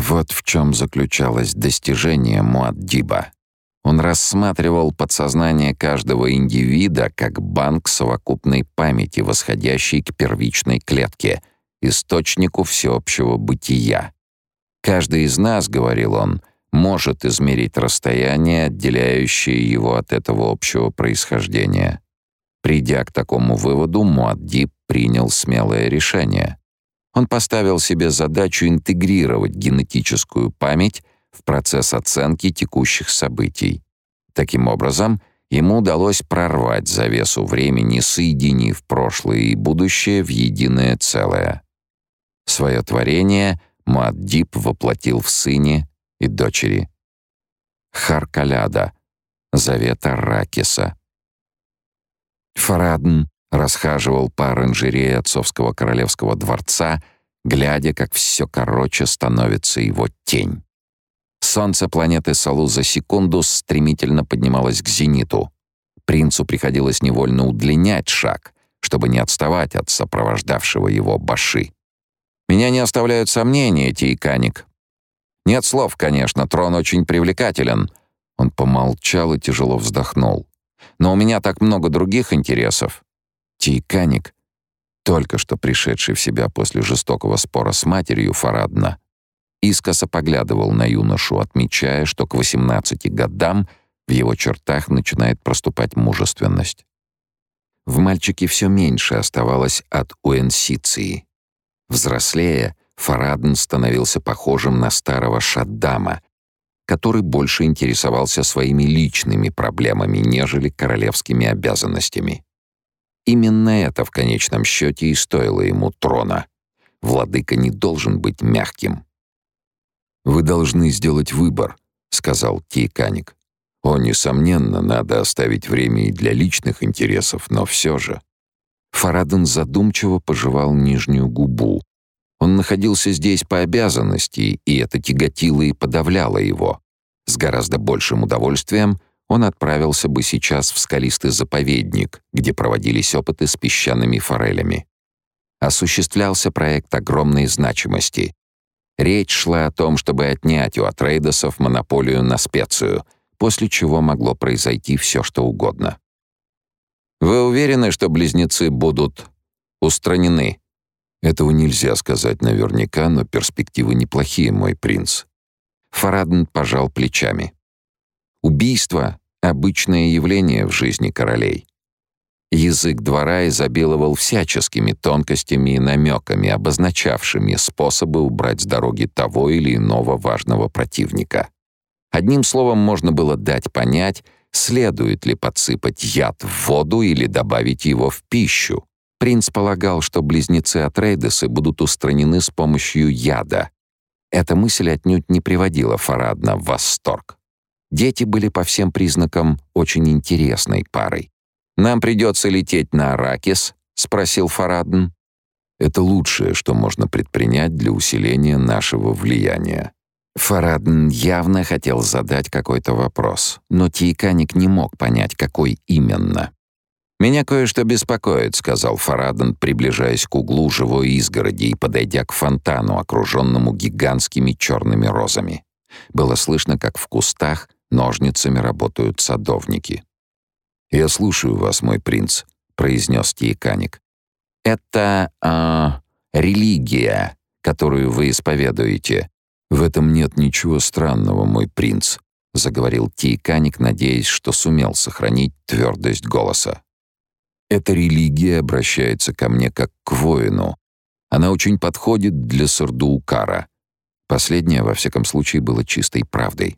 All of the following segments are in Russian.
Вот в чем заключалось достижение Муаддиба. Он рассматривал подсознание каждого индивида как банк совокупной памяти, восходящий к первичной клетке, источнику всеобщего бытия. «Каждый из нас, — говорил он, — может измерить расстояние, отделяющее его от этого общего происхождения». Придя к такому выводу, Муаддиб принял смелое решение. Он поставил себе задачу интегрировать генетическую память в процесс оценки текущих событий. Таким образом, ему удалось прорвать завесу времени, соединив прошлое и будущее в единое целое. Свое творение Муаддиб воплотил в сыне и дочери. Харкаляда, завета Ракиса. Фарадн расхаживал по оранжерее отцовского королевского дворца, глядя, как все короче становится его тень. Солнце планеты Салу за секунду стремительно поднималось к зениту. Принцу приходилось невольно удлинять шаг, чтобы не отставать от сопровождавшего его баши. «Меня не оставляют сомнения, Тейканик. Нет слов, конечно, трон очень привлекателен». Он помолчал и тяжело вздохнул. «Но у меня так много других интересов. Тейканик, только что пришедший в себя после жестокого спора с матерью Фарадна, искоса поглядывал на юношу, отмечая, что к 18 годам в его чертах начинает проступать мужественность. В мальчике все меньше оставалось от уэнсиции. Взрослея, Фарадн становился похожим на старого Шаддама, который больше интересовался своими личными проблемами, нежели королевскими обязанностями. Именно это в конечном счете и стоило ему трона. Владыка не должен быть мягким. «Вы должны сделать выбор», — сказал Тиканик. «О, несомненно, надо оставить время и для личных интересов, но все же...» Фараден задумчиво пожевал нижнюю губу. Он находился здесь по обязанности, и это тяготило и подавляло его. С гораздо большим удовольствием он отправился бы сейчас в скалистый заповедник, где проводились опыты с песчаными форелями. Осуществлялся проект огромной значимости, Речь шла о том, чтобы отнять у Атрейдосов монополию на специю, после чего могло произойти все, что угодно. «Вы уверены, что близнецы будут устранены?» «Этого нельзя сказать наверняка, но перспективы неплохие, мой принц». Фарадн пожал плечами. «Убийство — обычное явление в жизни королей. Язык двора изобиловал всяческими тонкостями и намеками, обозначавшими способы убрать с дороги того или иного важного противника. Одним словом, можно было дать понять, следует ли подсыпать яд в воду или добавить его в пищу. Принц полагал, что близнецы Атрейдесы будут устранены с помощью яда. Эта мысль отнюдь не приводила Фарадна в восторг. Дети были по всем признакам очень интересной парой. «Нам придется лететь на Аракис?» — спросил Фарадн. «Это лучшее, что можно предпринять для усиления нашего влияния». Фарадн явно хотел задать какой-то вопрос, но Тейканик не мог понять, какой именно. «Меня кое-что беспокоит», — сказал Фараден, приближаясь к углу живой изгороди и подойдя к фонтану, окруженному гигантскими черными розами. Было слышно, как в кустах ножницами работают садовники. «Я слушаю вас, мой принц», — произнес Тиеканик. «Это... Э, религия, которую вы исповедуете. В этом нет ничего странного, мой принц», — заговорил Тиеканик, надеясь, что сумел сохранить твердость голоса. «Эта религия обращается ко мне как к воину. Она очень подходит для Сардуукара. Последнее, во всяком случае, было чистой правдой.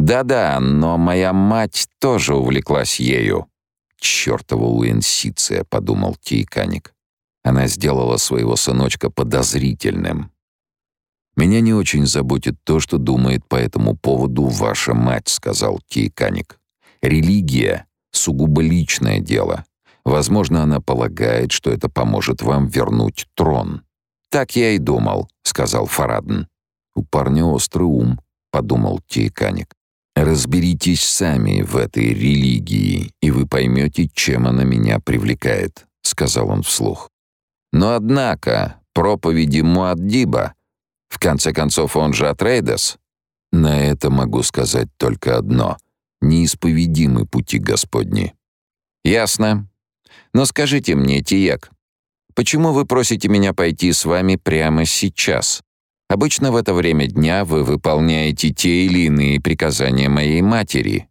«Да-да, но моя мать тоже увлеклась ею». «Чёртова Уэнсиция», — подумал Тейканик. Она сделала своего сыночка подозрительным. «Меня не очень заботит то, что думает по этому поводу ваша мать», — сказал Тейканик. «Религия — сугубо личное дело. Возможно, она полагает, что это поможет вам вернуть трон». «Так я и думал», — сказал Фарадн. «У парня острый ум», — подумал Тейканик. Разберитесь сами в этой религии, и вы поймете, чем она меня привлекает», — сказал он вслух. «Но однако проповеди Муаддиба В конце концов, он же Атрейдес. На это могу сказать только одно. Неисповедимы пути Господни. Ясно. Но скажите мне, Тиек, почему вы просите меня пойти с вами прямо сейчас? Обычно в это время дня вы выполняете те или иные приказания моей матери.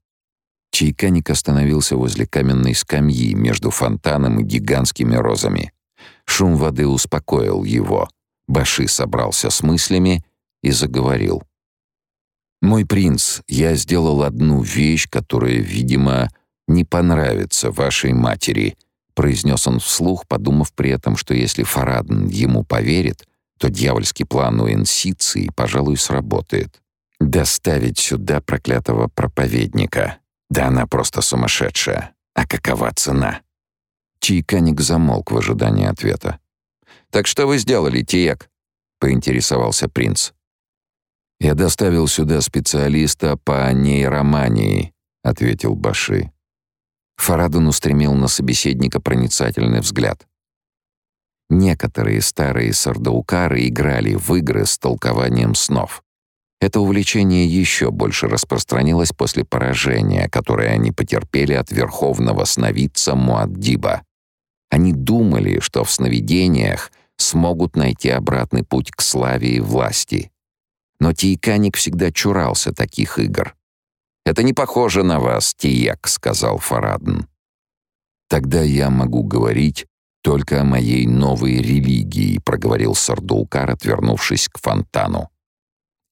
Чайканик остановился возле каменной скамьи между фонтаном и гигантскими розами. Шум воды успокоил его. Баши собрался с мыслями и заговорил. «Мой принц, я сделал одну вещь, которая, видимо, не понравится вашей матери», произнес он вслух, подумав при этом, что если Фарадн ему поверит, то дьявольский план у Энсиции, пожалуй, сработает. «Доставить сюда проклятого проповедника. Да она просто сумасшедшая. А какова цена?» Чайканик замолк в ожидании ответа. «Так что вы сделали, Тиек?» — поинтересовался принц. «Я доставил сюда специалиста по нейромании», — ответил Баши. Фарадун устремил на собеседника проницательный взгляд. Некоторые старые сардаукары играли в игры с толкованием снов. Это увлечение еще больше распространилось после поражения, которое они потерпели от верховного сновидца Муаддиба. Они думали, что в сновидениях смогут найти обратный путь к славе и власти. Но Тиеканик всегда чурался таких игр. «Это не похоже на вас, Тиек», — сказал Фарадн. «Тогда я могу говорить только о моей новой религии», — проговорил Сардулкар, отвернувшись к фонтану.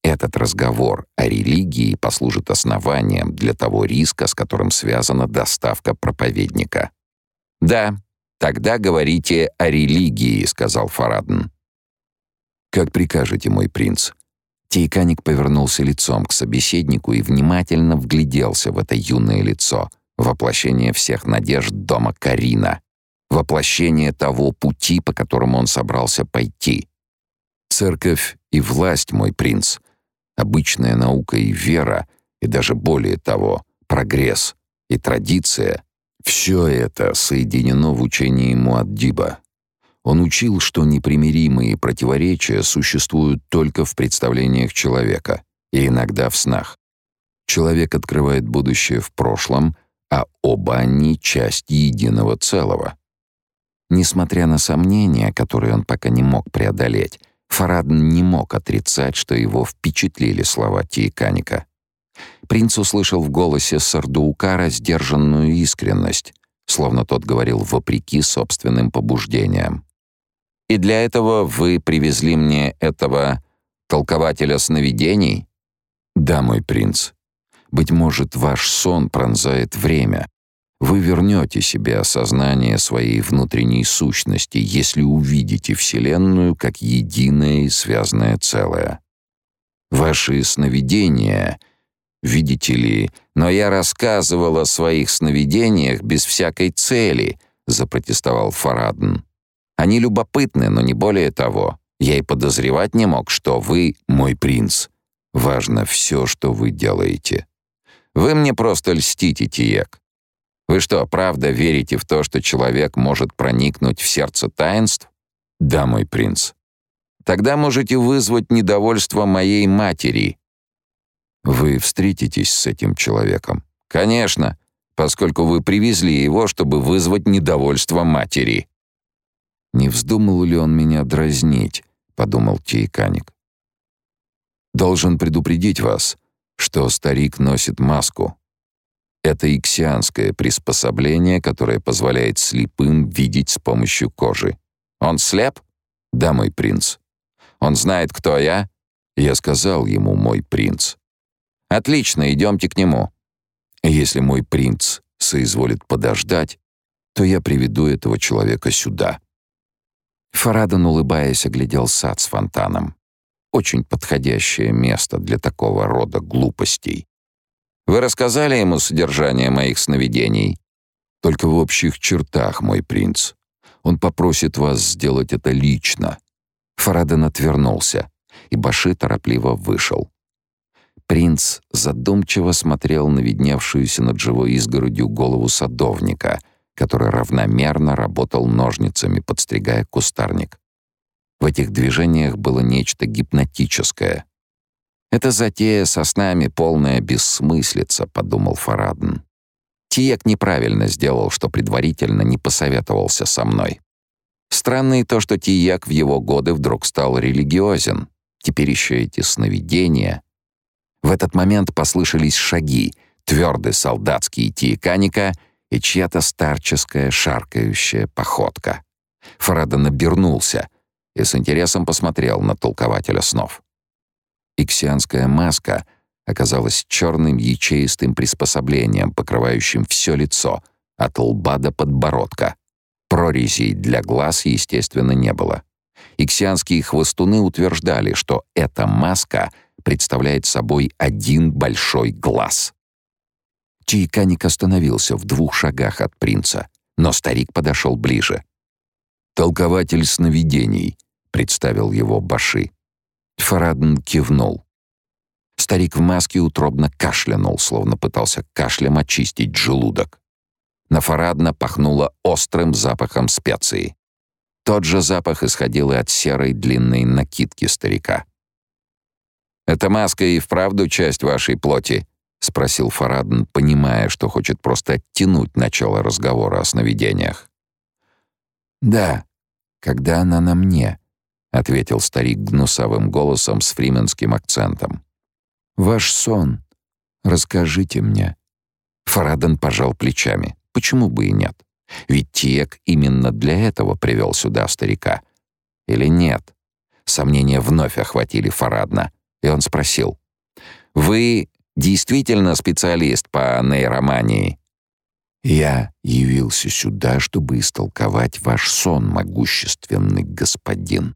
Этот разговор о религии послужит основанием для того риска, с которым связана доставка проповедника. «Да, тогда говорите о религии», — сказал Фарадн. «Как прикажете, мой принц». Тейканик повернулся лицом к собеседнику и внимательно вгляделся в это юное лицо, воплощение всех надежд дома Карина, воплощение того пути, по которому он собрался пойти. «Церковь и власть, мой принц», обычная наука и вера, и даже более того, прогресс и традиция — все это соединено в учении Муаддиба. Он учил, что непримиримые противоречия существуют только в представлениях человека и иногда в снах. Человек открывает будущее в прошлом, а оба они — часть единого целого. Несмотря на сомнения, которые он пока не мог преодолеть, Фарадн не мог отрицать, что его впечатлили слова Тиеканика. Принц услышал в голосе Сардуукара сдержанную искренность, словно тот говорил вопреки собственным побуждениям. «И для этого вы привезли мне этого толкователя сновидений?» «Да, мой принц. Быть может, ваш сон пронзает время, вы вернете себе осознание своей внутренней сущности, если увидите Вселенную как единое и связанное целое. Ваши сновидения, видите ли, но я рассказывал о своих сновидениях без всякой цели, запротестовал Фарадн. Они любопытны, но не более того. Я и подозревать не мог, что вы мой принц. Важно все, что вы делаете. Вы мне просто льстите, Тиек. Вы что, правда верите в то, что человек может проникнуть в сердце таинств? Да, мой принц. Тогда можете вызвать недовольство моей матери. Вы встретитесь с этим человеком? Конечно, поскольку вы привезли его, чтобы вызвать недовольство матери. Не вздумал ли он меня дразнить, подумал Тейканик. Должен предупредить вас, что старик носит маску. Это иксианское приспособление, которое позволяет слепым видеть с помощью кожи. Он слеп? Да, мой принц. Он знает, кто я? Я сказал ему, мой принц. Отлично, идемте к нему. Если мой принц соизволит подождать, то я приведу этого человека сюда. Фарадан, улыбаясь, оглядел сад с фонтаном. Очень подходящее место для такого рода глупостей. Вы рассказали ему содержание моих сновидений? Только в общих чертах, мой принц. Он попросит вас сделать это лично. Фараден отвернулся, и Баши торопливо вышел. Принц задумчиво смотрел на видневшуюся над живой изгородью голову садовника, который равномерно работал ножницами, подстригая кустарник. В этих движениях было нечто гипнотическое. «Это затея со снами полная бессмыслица», — подумал Фарадн. Тиек неправильно сделал, что предварительно не посоветовался со мной. Странно и то, что Тияк в его годы вдруг стал религиозен. Теперь еще эти сновидения. В этот момент послышались шаги, твердый солдатский тиеканика и чья-то старческая шаркающая походка. Фарадон обернулся и с интересом посмотрел на толкователя снов. Иксианская маска оказалась черным ячеистым приспособлением, покрывающим все лицо, от лба до подбородка. Прорезей для глаз, естественно, не было. Иксианские хвостуны утверждали, что эта маска представляет собой один большой глаз. Чайканик остановился в двух шагах от принца, но старик подошел ближе. «Толкователь сновидений», — представил его Баши. Фарадн кивнул. Старик в маске утробно кашлянул, словно пытался кашлем очистить желудок. На Фарадна пахнуло острым запахом специй. Тот же запах исходил и от серой длинной накидки старика. «Эта маска и вправду часть вашей плоти?» — спросил Фарадн, понимая, что хочет просто оттянуть начало разговора о сновидениях. «Да, когда она на мне», — ответил старик гнусавым голосом с фрименским акцентом. «Ваш сон. Расскажите мне». Фараден пожал плечами. Почему бы и нет? Ведь Тиек именно для этого привел сюда старика. Или нет? Сомнения вновь охватили Фарадна, и он спросил. «Вы действительно специалист по нейромании?» «Я явился сюда, чтобы истолковать ваш сон, могущественный господин».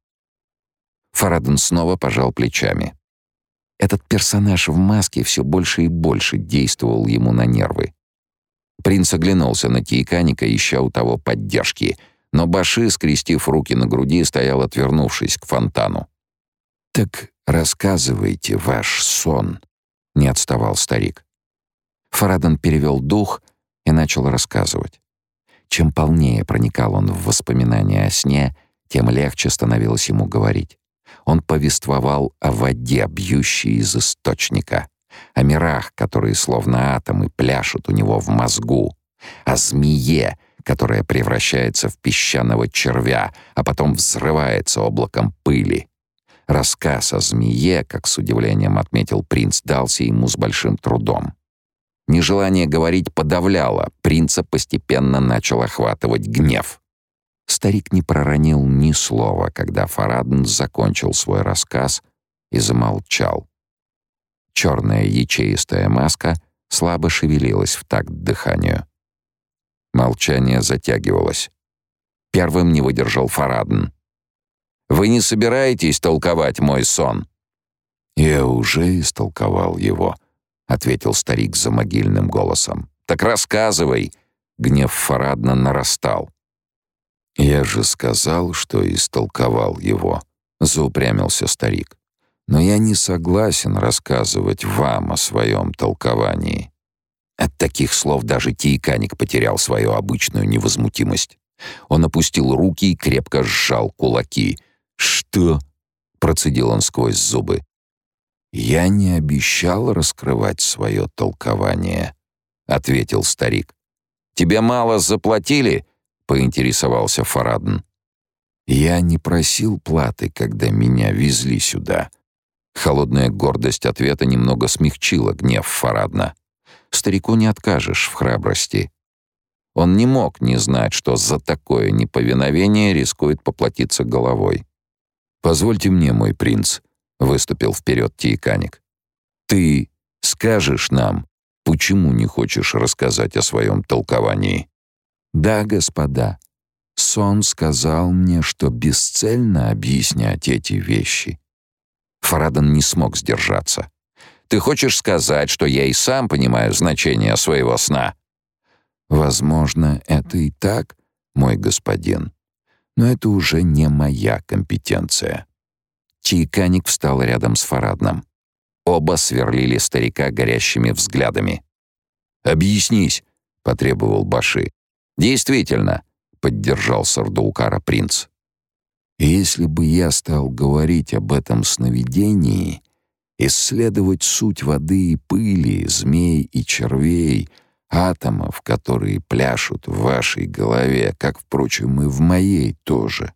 Фараден снова пожал плечами. Этот персонаж в маске все больше и больше действовал ему на нервы. Принц оглянулся на Тиеканика, ища у того поддержки, но Баши, скрестив руки на груди, стоял, отвернувшись к фонтану. «Так рассказывайте ваш сон», — не отставал старик. Фарадон перевел дух и начал рассказывать. Чем полнее проникал он в воспоминания о сне, тем легче становилось ему говорить. Он повествовал о воде, бьющей из источника, о мирах, которые словно атомы пляшут у него в мозгу, о змее, которая превращается в песчаного червя, а потом взрывается облаком пыли. Рассказ о змее, как с удивлением отметил принц, дался ему с большим трудом. Нежелание говорить подавляло, принца постепенно начал охватывать гнев. Старик не проронил ни слова, когда Фарадн закончил свой рассказ и замолчал. Черная ячеистая маска слабо шевелилась в такт дыханию. Молчание затягивалось. Первым не выдержал Фарадн. «Вы не собираетесь толковать мой сон?» «Я уже истолковал его», — ответил старик за могильным голосом. «Так рассказывай!» Гнев Фарадна нарастал. «Я же сказал, что истолковал его», — заупрямился старик но я не согласен рассказывать вам о своем толковании». От таких слов даже Тиеканик потерял свою обычную невозмутимость. Он опустил руки и крепко сжал кулаки. «Что?» — процедил он сквозь зубы. «Я не обещал раскрывать свое толкование», — ответил старик. «Тебе мало заплатили?» — поинтересовался Фарадн. «Я не просил платы, когда меня везли сюда», Холодная гордость ответа немного смягчила гнев Фарадна. Старику не откажешь в храбрости. Он не мог не знать, что за такое неповиновение рискует поплатиться головой. «Позвольте мне, мой принц», — выступил вперед Тиеканик. «Ты скажешь нам, почему не хочешь рассказать о своем толковании?» «Да, господа. Сон сказал мне, что бесцельно объяснять эти вещи. Фарадон не смог сдержаться. «Ты хочешь сказать, что я и сам понимаю значение своего сна?» «Возможно, это и так, мой господин, но это уже не моя компетенция». Чайканик встал рядом с Фарадном. Оба сверлили старика горящими взглядами. «Объяснись», — потребовал Баши. «Действительно», — поддержал Сардаукара принц. Если бы я стал говорить об этом сновидении, исследовать суть воды и пыли, змей и червей, атомов, которые пляшут в вашей голове, как, впрочем, и в моей тоже,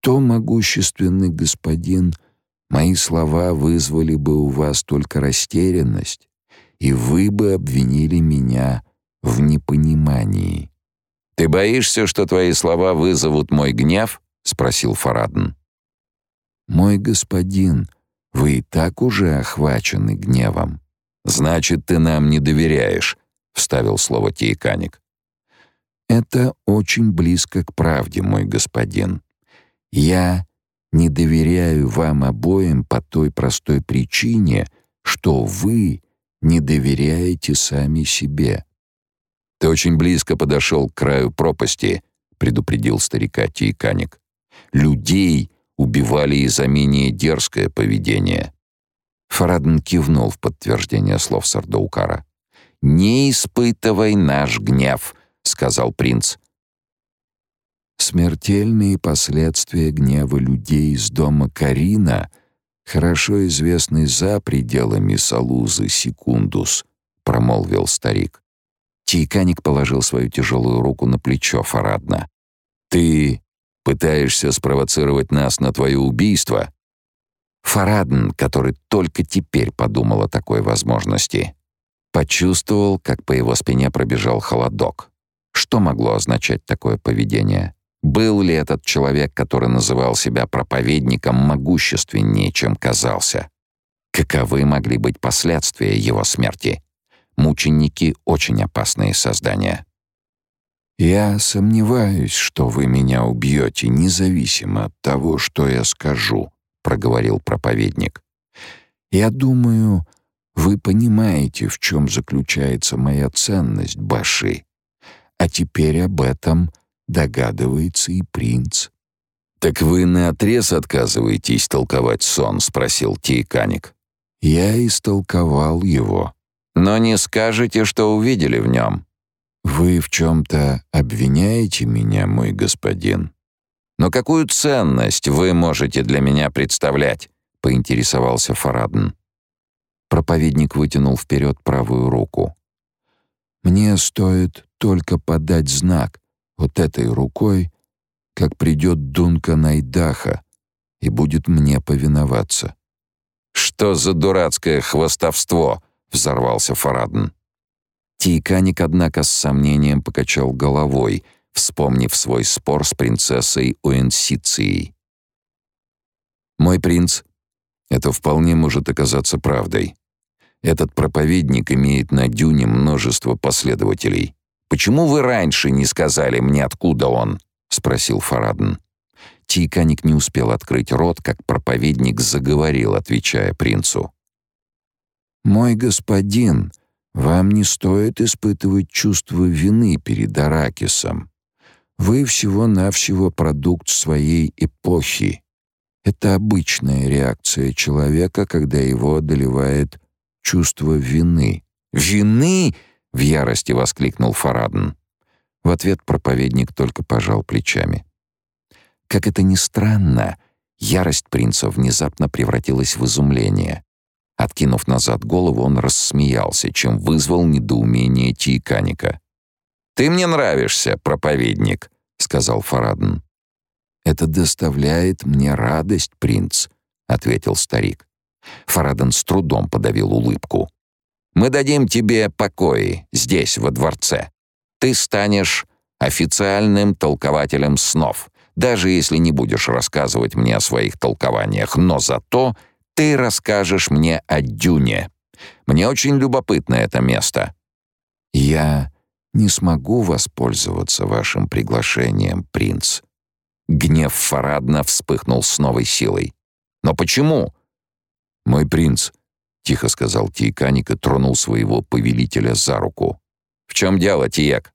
то, могущественный господин, мои слова вызвали бы у вас только растерянность, и вы бы обвинили меня в непонимании. «Ты боишься, что твои слова вызовут мой гнев?» — спросил Фарадн. «Мой господин, вы и так уже охвачены гневом». «Значит, ты нам не доверяешь», — вставил слово Тиеканик. «Это очень близко к правде, мой господин. Я не доверяю вам обоим по той простой причине, что вы не доверяете сами себе. Ты очень близко подошел к краю пропасти, предупредил старика Тейканик. Людей убивали из-за менее дерзкое поведение. Фарадн кивнул в подтверждение слов Сардаукара. «Не испытывай наш гнев», — сказал принц. Смертельные последствия гнева людей из дома Карина хорошо известны за пределами Салузы Секундус, промолвил старик. Тейканик положил свою тяжелую руку на плечо Фарадна. Ты пытаешься спровоцировать нас на твое убийство? Фарадн, который только теперь подумал о такой возможности, почувствовал, как по его спине пробежал холодок. Что могло означать такое поведение? Был ли этот человек, который называл себя проповедником, могущественнее, чем казался? Каковы могли быть последствия его смерти? Мученики — очень опасные создания. «Я сомневаюсь, что вы меня убьете, независимо от того, что я скажу», — проговорил проповедник. «Я думаю, вы понимаете, в чем заключается моя ценность, Баши. А теперь об этом Догадывается и принц. «Так вы наотрез отказываетесь толковать сон?» — спросил Тейканик. «Я истолковал его». «Но не скажете, что увидели в нем?» «Вы в чем-то обвиняете меня, мой господин?» «Но какую ценность вы можете для меня представлять?» — поинтересовался Фарадн. Проповедник вытянул вперед правую руку. «Мне стоит только подать знак, вот этой рукой, как придет Дунка Найдаха и будет мне повиноваться. «Что за дурацкое хвостовство?» — взорвался Фарадн. Тейканик, однако, с сомнением покачал головой, вспомнив свой спор с принцессой Уэнсицией. «Мой принц, это вполне может оказаться правдой. Этот проповедник имеет на дюне множество последователей. «Почему вы раньше не сказали мне, откуда он?» — спросил Фарадн. Тиканик не успел открыть рот, как проповедник заговорил, отвечая принцу. «Мой господин, вам не стоит испытывать чувство вины перед Аракисом. Вы всего-навсего продукт своей эпохи. Это обычная реакция человека, когда его одолевает чувство вины». «Вины?» в ярости воскликнул Фарадн. В ответ проповедник только пожал плечами. Как это ни странно, ярость принца внезапно превратилась в изумление. Откинув назад голову, он рассмеялся, чем вызвал недоумение Тиканика. «Ты мне нравишься, проповедник», — сказал Фарадн. «Это доставляет мне радость, принц», — ответил старик. Фараден с трудом подавил улыбку. Мы дадим тебе покои здесь, во дворце. Ты станешь официальным толкователем снов, даже если не будешь рассказывать мне о своих толкованиях, но зато ты расскажешь мне о Дюне. Мне очень любопытно это место. Я не смогу воспользоваться вашим приглашением, принц. Гнев Фарадна вспыхнул с новой силой. Но почему? Мой принц, тихо сказал Тейканик и тронул своего повелителя за руку. В чем дело, Тиек?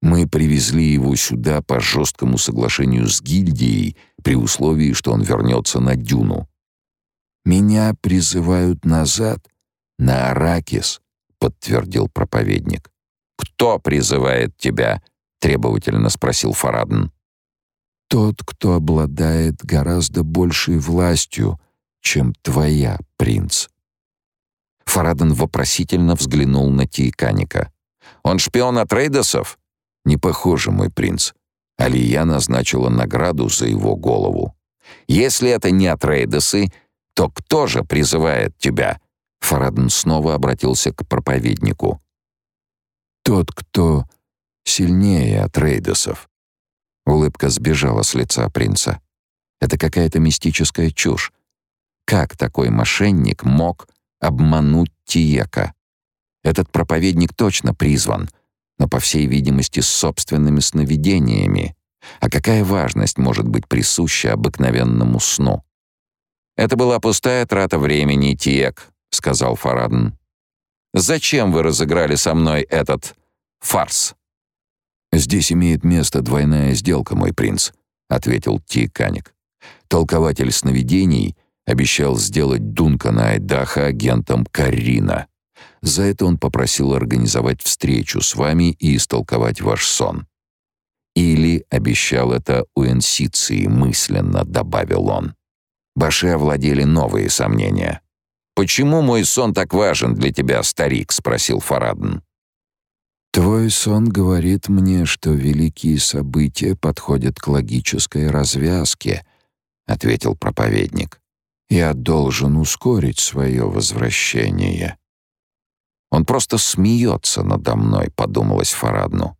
Мы привезли его сюда по жесткому соглашению с гильдией при условии, что он вернется на дюну. Меня призывают назад на Аракис, подтвердил проповедник. Кто призывает тебя? требовательно спросил Фарадн. тот, кто обладает гораздо большей властью, чем твоя, принц». Фараден вопросительно взглянул на Тейканика. «Он шпион от Рейдосов?» «Не похоже, мой принц. Алия назначила награду за его голову». «Если это не от Рейдосы, то кто же призывает тебя?» Фараден снова обратился к проповеднику. «Тот, кто сильнее от Рейдосов». Улыбка сбежала с лица принца. Это какая-то мистическая чушь. Как такой мошенник мог обмануть Тиека? Этот проповедник точно призван, но, по всей видимости, с собственными сновидениями. А какая важность может быть присуща обыкновенному сну? «Это была пустая трата времени, Тиек», — сказал Фарадн. «Зачем вы разыграли со мной этот фарс?» «Здесь имеет место двойная сделка, мой принц», — ответил Тиканик. «Толкователь сновидений — обещал сделать Дункана Айдаха агентом Карина. За это он попросил организовать встречу с вами и истолковать ваш сон. Или обещал это Уэнсиции мысленно, добавил он. Баше овладели новые сомнения. «Почему мой сон так важен для тебя, старик?» — спросил Фарадн. «Твой сон говорит мне, что великие события подходят к логической развязке», — ответил проповедник. Я должен ускорить свое возвращение. Он просто смеется надо мной, подумалось Фарадну.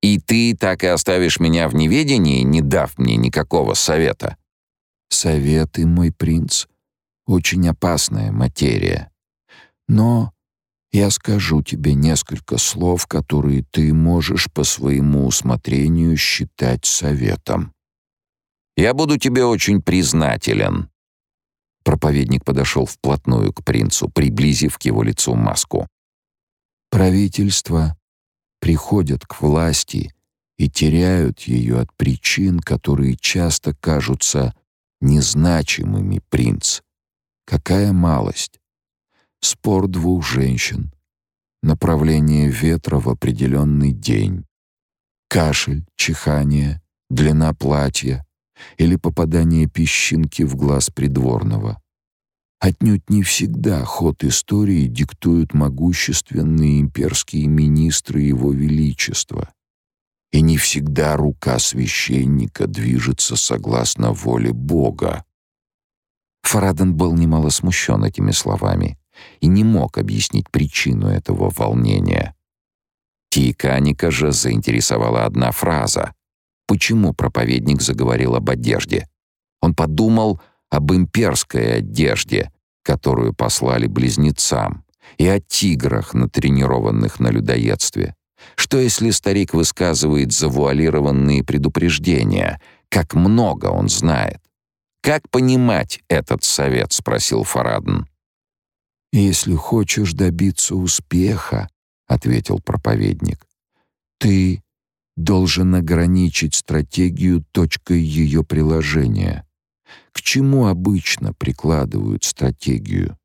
И ты так и оставишь меня в неведении, не дав мне никакого совета? Советы, мой принц, очень опасная материя. Но я скажу тебе несколько слов, которые ты можешь по своему усмотрению считать советом. Я буду тебе очень признателен, Проповедник подошел вплотную к принцу, приблизив к его лицу маску. Правительства приходят к власти и теряют ее от причин, которые часто кажутся незначимыми, принц. Какая малость! Спор двух женщин, направление ветра в определенный день, кашель, чихание, длина платья, или попадание песчинки в глаз придворного. Отнюдь не всегда ход истории диктуют могущественные имперские министры Его Величества. И не всегда рука священника движется согласно воле Бога. Фараден был немало смущен этими словами и не мог объяснить причину этого волнения. Тиканика же заинтересовала одна фраза, почему проповедник заговорил об одежде. Он подумал об имперской одежде, которую послали близнецам, и о тиграх, натренированных на людоедстве. Что если старик высказывает завуалированные предупреждения? Как много он знает? Как понимать этот совет, спросил Фарадн. Если хочешь добиться успеха, ответил проповедник. Ты должен ограничить стратегию точкой ее приложения. К чему обычно прикладывают стратегию?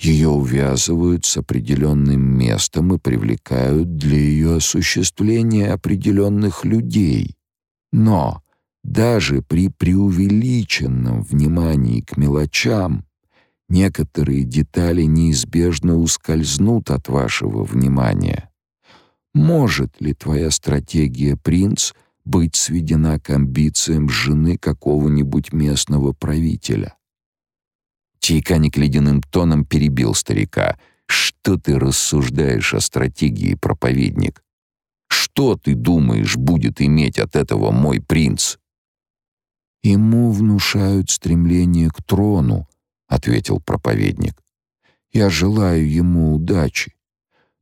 Ее увязывают с определенным местом и привлекают для ее осуществления определенных людей. Но даже при преувеличенном внимании к мелочам некоторые детали неизбежно ускользнут от вашего внимания. Может ли твоя стратегия, принц, быть сведена к амбициям жены какого-нибудь местного правителя? Чайканик ледяным тоном перебил старика. «Что ты рассуждаешь о стратегии, проповедник? Что ты думаешь будет иметь от этого мой принц?» «Ему внушают стремление к трону», — ответил проповедник. «Я желаю ему удачи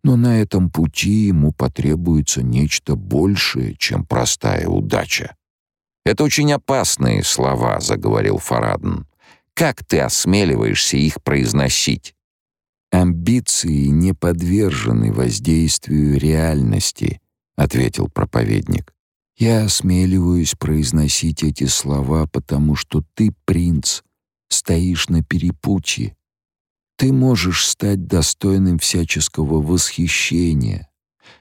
но на этом пути ему потребуется нечто большее, чем простая удача. «Это очень опасные слова», — заговорил Фарадн. «Как ты осмеливаешься их произносить?» «Амбиции не подвержены воздействию реальности», — ответил проповедник. «Я осмеливаюсь произносить эти слова, потому что ты, принц, стоишь на перепутье, ты можешь стать достойным всяческого восхищения,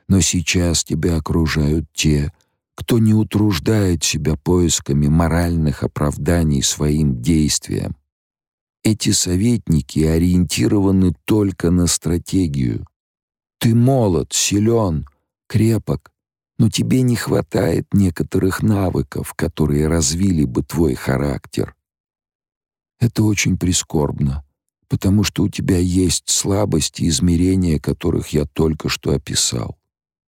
но сейчас тебя окружают те, кто не утруждает себя поисками моральных оправданий своим действиям. Эти советники ориентированы только на стратегию. Ты молод, силен, крепок, но тебе не хватает некоторых навыков, которые развили бы твой характер. Это очень прискорбно, потому что у тебя есть слабости, измерения которых я только что описал.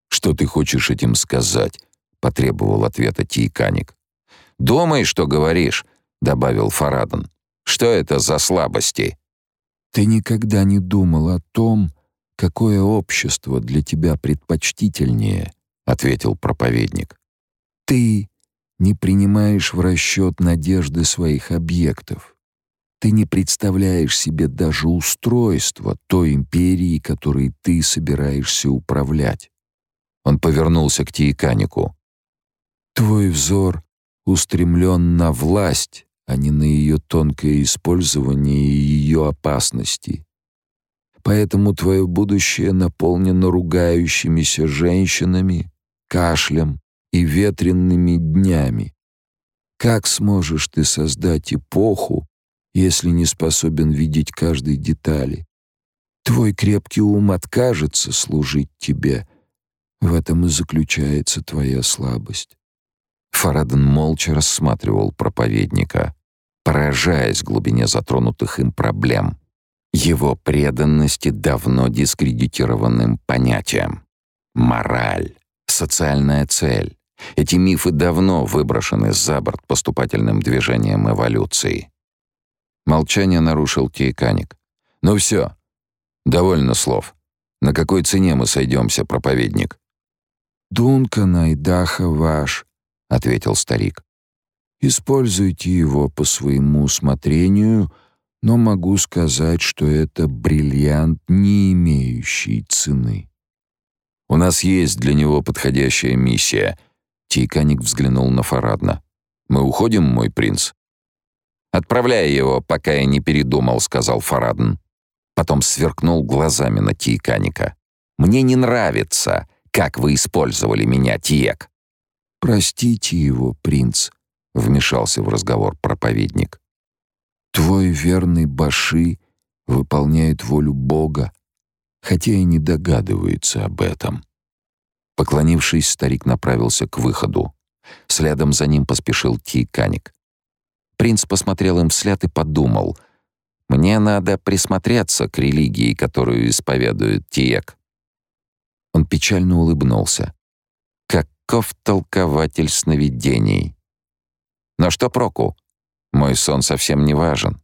Что ты хочешь этим сказать? потребовал ответа Тиканик. Думай, что говоришь, добавил Фарадон. Что это за слабости? Ты никогда не думал о том, какое общество для тебя предпочтительнее, ответил проповедник. Ты не принимаешь в расчет надежды своих объектов. Ты не представляешь себе даже устройство той империи, которой ты собираешься управлять. Он повернулся к Тиеканику. Твой взор устремлен на власть, а не на ее тонкое использование и ее опасности. Поэтому твое будущее наполнено ругающимися женщинами, кашлем и ветренными днями. Как сможешь ты создать эпоху, если не способен видеть каждой детали? Твой крепкий ум откажется служить тебе. В этом и заключается твоя слабость. Фараден молча рассматривал проповедника, поражаясь глубине затронутых им проблем, его преданности давно дискредитированным понятиям. Мораль, социальная цель. Эти мифы давно выброшены за борт поступательным движением эволюции. Молчание нарушил Тейканик. «Ну все, довольно слов. На какой цене мы сойдемся, проповедник?» «Дункан Айдаха ваш», — ответил старик. «Используйте его по своему усмотрению, но могу сказать, что это бриллиант, не имеющий цены». «У нас есть для него подходящая миссия», — Тейканик взглянул на Фарадна. «Мы уходим, мой принц?» «Отправляй его, пока я не передумал», — сказал Фарадн. Потом сверкнул глазами на Тейканика. «Мне не нравится, как вы использовали меня, Тиек. «Простите его, принц», — вмешался в разговор проповедник. «Твой верный Баши выполняет волю Бога, хотя и не догадывается об этом». Поклонившись, старик направился к выходу. Следом за ним поспешил Тиканик. Принц посмотрел им вслед и подумал, «Мне надо присмотреться к религии, которую исповедует Тиек». Он печально улыбнулся. Каков толкователь сновидений. Но что проку? Мой сон совсем не важен.